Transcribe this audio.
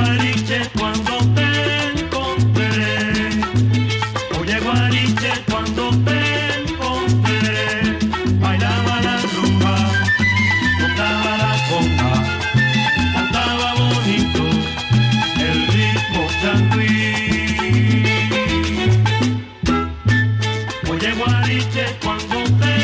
Guariche, cuando te encontré. Oye, Guariche, cuando te encontré. Bailaba la rumba, tocaba la conga, cantaba bonito el ritmo changuí. Oye, Guariche, cuando te